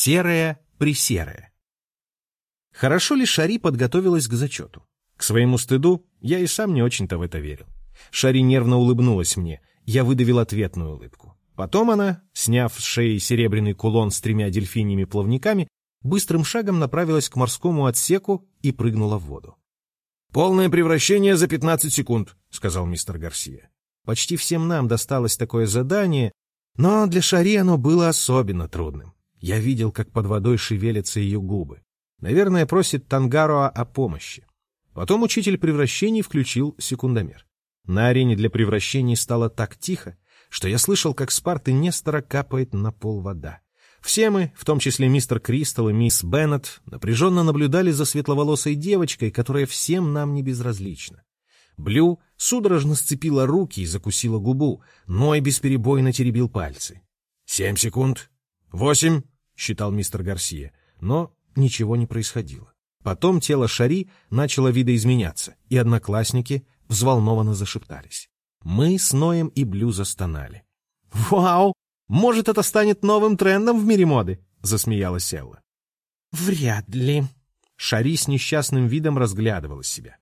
Серая-пресерая. Хорошо ли Шари подготовилась к зачету? К своему стыду я и сам не очень-то в это верил. Шари нервно улыбнулась мне, я выдавил ответную улыбку. Потом она, сняв с шеи серебряный кулон с тремя дельфиньими плавниками, быстрым шагом направилась к морскому отсеку и прыгнула в воду. «Полное превращение за 15 секунд», — сказал мистер Гарсия. Почти всем нам досталось такое задание, но для Шари оно было особенно трудным. Я видел, как под водой шевелятся ее губы. Наверное, просит Тангароа о помощи. Потом учитель превращений включил секундомер. На арене для превращений стало так тихо, что я слышал, как с парты Нестора капает на пол вода. Все мы, в том числе мистер Кристал и мисс Беннет, напряженно наблюдали за светловолосой девочкой, которая всем нам не безразлична. Блю судорожно сцепила руки и закусила губу, но и бесперебойно теребил пальцы. «Семь секунд. Восемь», — считал мистер Гарсия, но ничего не происходило. Потом тело Шари начало видоизменяться, и одноклассники взволнованно зашептались. Мы с Ноем и Блю застонали. «Вау! Может, это станет новым трендом в мире моды?» — засмеялась Элла. «Вряд ли». Шари с несчастным видом разглядывала себя.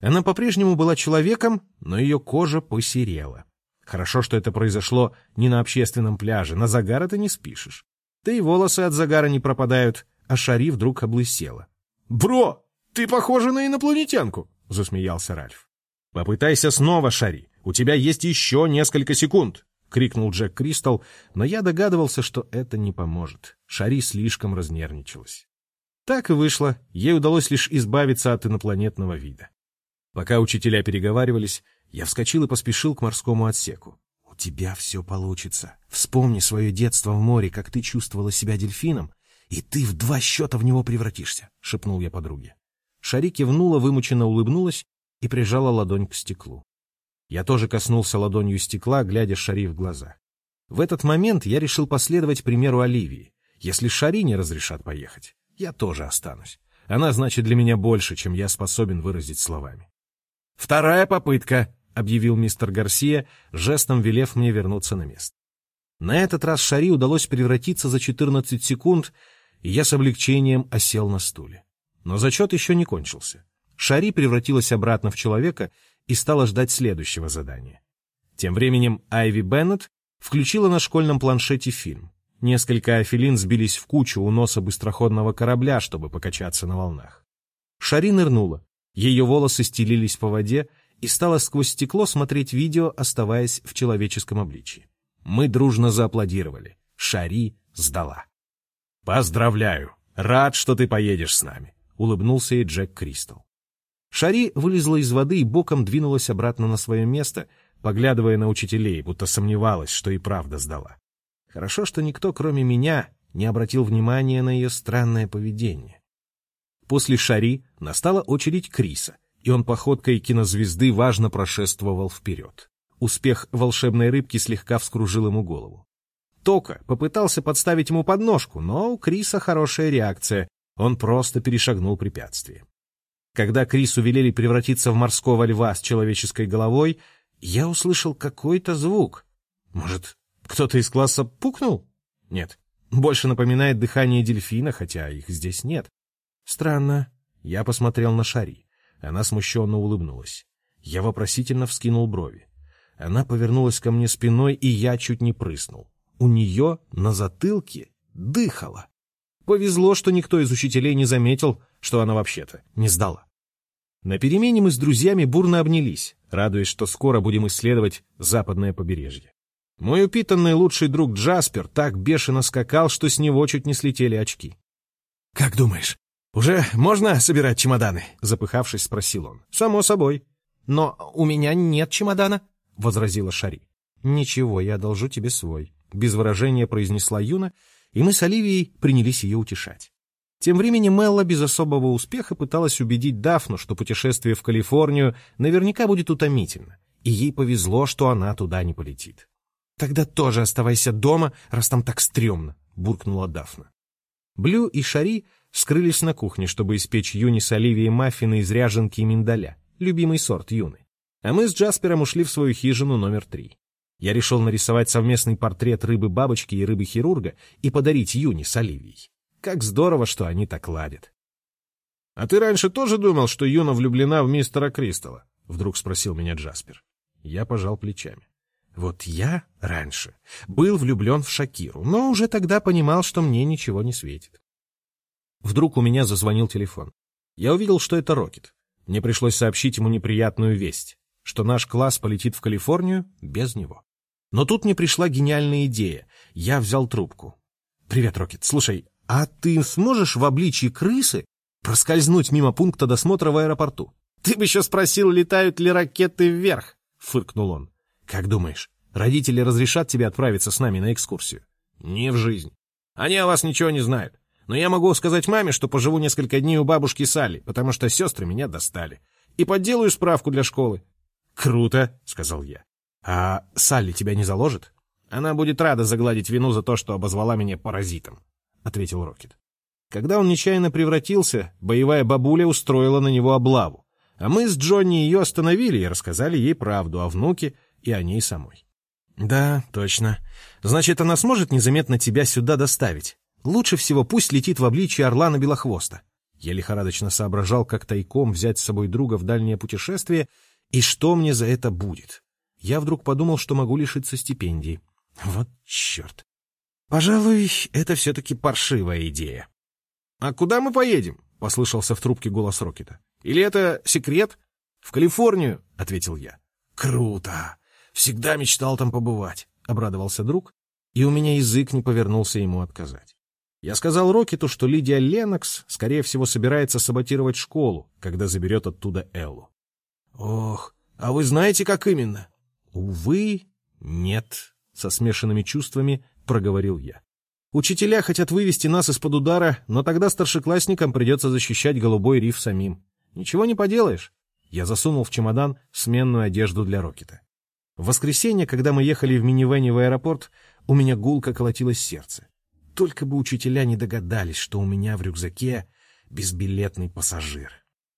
Она по-прежнему была человеком, но ее кожа посерела. Хорошо, что это произошло не на общественном пляже, на загар ты не спишешь. Да и волосы от загара не пропадают, а Шари вдруг облысела. «Бро, ты похожа на инопланетянку!» — засмеялся Ральф. «Попытайся снова, Шари, у тебя есть еще несколько секунд!» — крикнул Джек Кристал, но я догадывался, что это не поможет. Шари слишком разнервничалась. Так и вышло, ей удалось лишь избавиться от инопланетного вида. Пока учителя переговаривались, я вскочил и поспешил к морскому отсеку. «У тебя все получится. Вспомни свое детство в море, как ты чувствовала себя дельфином, и ты в два счета в него превратишься», — шепнул я подруге. Шари кивнула, вымученно улыбнулась и прижала ладонь к стеклу. Я тоже коснулся ладонью стекла, глядя Шари в глаза. В этот момент я решил последовать примеру Оливии. Если Шари не разрешат поехать, я тоже останусь. Она значит для меня больше, чем я способен выразить словами. «Вторая попытка», — объявил мистер Гарсия, жестом велев мне вернуться на место. На этот раз Шари удалось превратиться за 14 секунд, и я с облегчением осел на стуле. Но зачет еще не кончился. Шари превратилась обратно в человека и стала ждать следующего задания. Тем временем Айви Беннет включила на школьном планшете фильм. Несколько афилин сбились в кучу у носа быстроходного корабля, чтобы покачаться на волнах. Шари нырнула. Ее волосы стелились по воде и стала сквозь стекло смотреть видео, оставаясь в человеческом обличии. Мы дружно зааплодировали. Шари сдала. «Поздравляю! Рад, что ты поедешь с нами!» — улыбнулся ей Джек Кристал. Шари вылезла из воды и боком двинулась обратно на свое место, поглядывая на учителей, будто сомневалась, что и правда сдала. Хорошо, что никто, кроме меня, не обратил внимания на ее странное поведение. После Шари настала очередь Криса, и он походкой кинозвезды важно прошествовал вперед. Успех волшебной рыбки слегка вскружил ему голову. Тока попытался подставить ему подножку, но у Криса хорошая реакция, он просто перешагнул препятствие. Когда Крису велели превратиться в морского льва с человеческой головой, я услышал какой-то звук. Может, кто-то из класса пукнул? Нет, больше напоминает дыхание дельфина, хотя их здесь нет. Странно. Я посмотрел на Шари. Она смущенно улыбнулась. Я вопросительно вскинул брови. Она повернулась ко мне спиной, и я чуть не прыснул. У нее на затылке дыхало. Повезло, что никто из учителей не заметил, что она вообще-то не сдала. На перемене мы с друзьями бурно обнялись, радуясь, что скоро будем исследовать западное побережье. Мой упитанный лучший друг Джаспер так бешено скакал, что с него чуть не слетели очки. «Как думаешь, уже можно собирать чемоданы?» — запыхавшись, спросил он. «Само собой». «Но у меня нет чемодана», — возразила Шари. «Ничего, я одолжу тебе свой», — без выражения произнесла Юна, и мы с Оливией принялись ее утешать. Тем временем Мелла без особого успеха пыталась убедить Дафну, что путешествие в Калифорнию наверняка будет утомительно, и ей повезло, что она туда не полетит. «Тогда тоже оставайся дома, раз там так стрёмно», — буркнула Дафна. Блю и Шари скрылись на кухне, чтобы испечь Юни с Оливией маффины из ряженки и миндаля, любимый сорт Юны. А мы с Джаспером ушли в свою хижину номер три. Я решил нарисовать совместный портрет рыбы-бабочки и рыбы-хирурга и подарить Юни с Оливией. Как здорово, что они так ладят. — А ты раньше тоже думал, что Юна влюблена в мистера Кристалла? — вдруг спросил меня Джаспер. Я пожал плечами. Вот я раньше был влюблен в Шакиру, но уже тогда понимал, что мне ничего не светит. Вдруг у меня зазвонил телефон. Я увидел, что это Рокет. Мне пришлось сообщить ему неприятную весть, что наш класс полетит в Калифорнию без него. Но тут мне пришла гениальная идея. Я взял трубку. «Привет, Рокет. Слушай, а ты сможешь в обличии крысы проскользнуть мимо пункта досмотра в аэропорту?» «Ты бы еще спросил, летают ли ракеты вверх!» — фыркнул он. «Как думаешь, родители разрешат тебе отправиться с нами на экскурсию?» «Не в жизнь. Они о вас ничего не знают. Но я могу сказать маме, что поживу несколько дней у бабушки Салли, потому что сестры меня достали. И подделаю справку для школы. «Круто», — сказал я. «А Салли тебя не заложит?» «Она будет рада загладить вину за то, что обозвала меня паразитом», — ответил Рокет. Когда он нечаянно превратился, боевая бабуля устроила на него облаву. А мы с Джонни ее остановили и рассказали ей правду о внуке и о ней самой. «Да, точно. Значит, она сможет незаметно тебя сюда доставить. Лучше всего пусть летит в обличии Орлана Белохвоста. Я лихорадочно соображал, как тайком взять с собой друга в дальнее путешествие, и что мне за это будет. Я вдруг подумал, что могу лишиться стипендии. Вот черт. Пожалуй, это все-таки паршивая идея. — А куда мы поедем? — послышался в трубке голос Рокета. — Или это секрет? — В Калифорнию, — ответил я. — Круто! Всегда мечтал там побывать, — обрадовался друг, и у меня язык не повернулся ему отказать. Я сказал Рокету, что Лидия Ленокс, скорее всего, собирается саботировать школу, когда заберет оттуда Эллу. «Ох, а вы знаете, как именно?» «Увы, нет», — со смешанными чувствами проговорил я. «Учителя хотят вывести нас из-под удара, но тогда старшеклассникам придется защищать голубой риф самим. Ничего не поделаешь». Я засунул в чемодан сменную одежду для Рокета. В воскресенье, когда мы ехали в минивэне в аэропорт, у меня гулко колотилось сердце. Только бы учителя не догадались, что у меня в рюкзаке безбилетный пассажир.